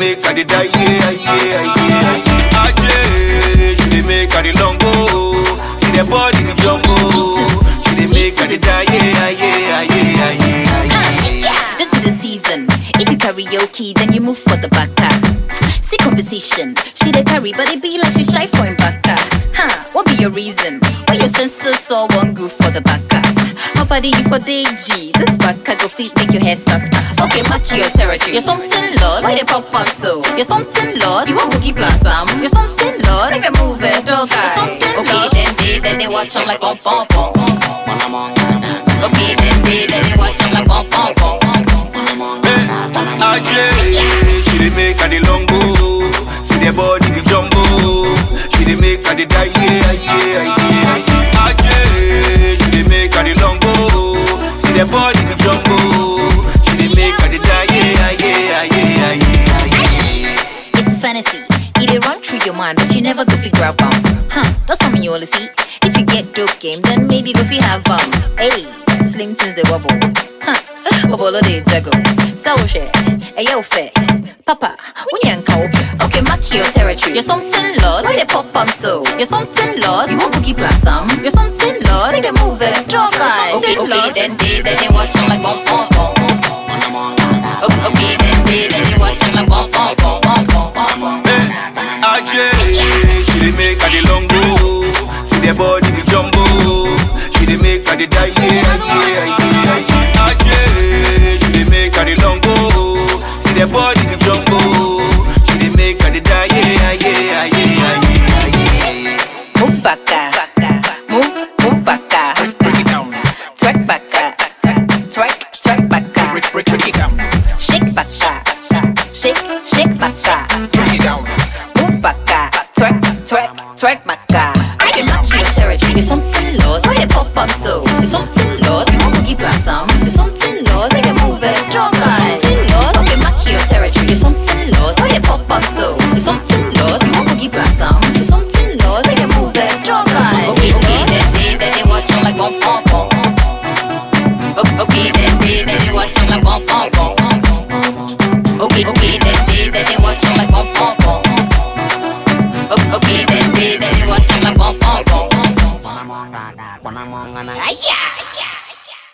I dey die, yeah, yeah, yeah. Ah, Ajay, she dey make I dey long go. See the body be jumbo. Oh. She dey make I dey die, yeah, yeah, yeah, yeah, yeah. This be the season. If you karaoke, then you move for the baka. See competition. She dey carry, but it be like she shy for him baka. Huh? What be your reason? Why your senses saw one groove for the baka? How about you for DG? This baka go feet make your hair start start. Okay, mark your territory. You're something lost. Why they pop up so? You're something lost. You want boogie blossom? You're something lost. Make them move it, dog. You're something okay, lost. then they then they watch 'em like bum bum bum. Okay, then they then they watch 'em like bum bum bum. Hey, Ajay, It dey run through your mind, but you never go figure out um. Huh, that's something you wanna see. If you get dope game, then maybe go fi have um. Hey, slim things they wobble. Huh, wobble they juggle. So share, hey yo fat. Papa, when you cope. Okay, mark your territory. You're something lost. Why they pop um so? You're something lost. You want boogie blossom? You're something lost. Make them move it, drop line. Okay, okay, then they then they watch 'em like bum bum bum. Body. She dey make I dey die, yeah, yeah, yeah, yeah. Ajay, she dey make I dey long go. See the body be jumbo. She dey make I dey die, yeah, yeah, yeah, yeah, yeah. Move back, move, move back, Break it down. twerk back, twerk, twerk back, Break, break, break it down. shake back, shake, shake back, Break it down. move back, twerk, twerk, twerk back. There's something lost. Why they pop up so? There's something lost. You want boogie blossom? There's something lost. They can move it, drop line. Something lost. Okay, mark your territory. There's something lost. Why they pop up so? There's something lost. You want boogie blossom? There's something lost. They can move it, drop line. Okay, okay, then they then they watch 'em like bum bum bum. Okay, then they then they watch 'em like bum bum bum. Okay, okay, まない。